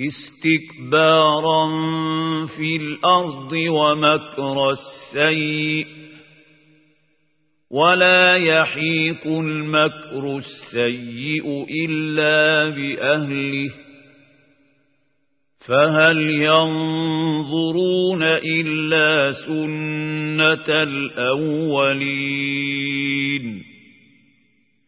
استكبارا في الأرض ومكر السيء ولا يحيق المكر السيء إلا بأهله فهل ينظرون إلا سنة الأولين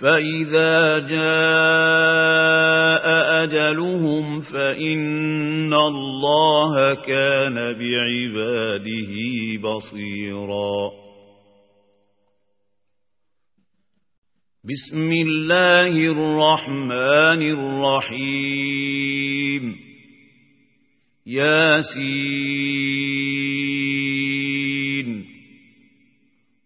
فإذا جاء أجلهم فإن الله كان بعباده بصيرا. بسم الله الرحمن الرحيم. ياسين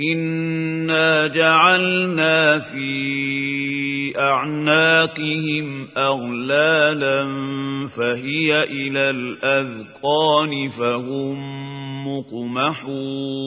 إنا جعلنا في أعناقهم أغلالا فهي إلى الأذقان فهم مقمحون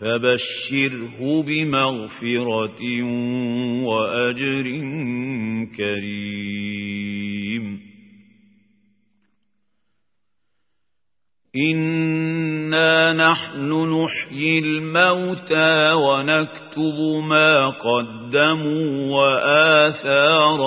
فبشره بمغفرة وأجر كريم. إنا نحن نحيي الموتى ونكتب ما قدموا وآثارهم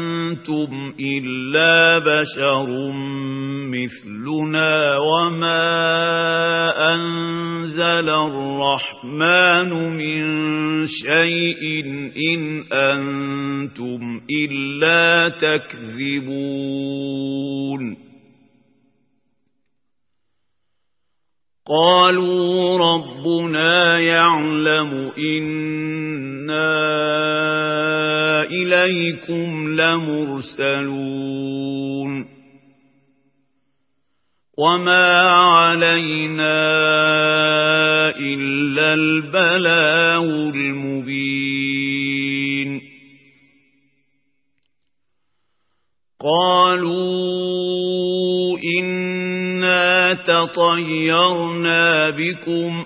إلا بشر مثلنا وما أنزل الرحمن من شيء إن أنتم إلا تكذبون قالوا ربنا يعلم إنا إليكم لمرسلون. وما علينا إلا البلاغ المبين. قالوا إنا تطيرنا بكم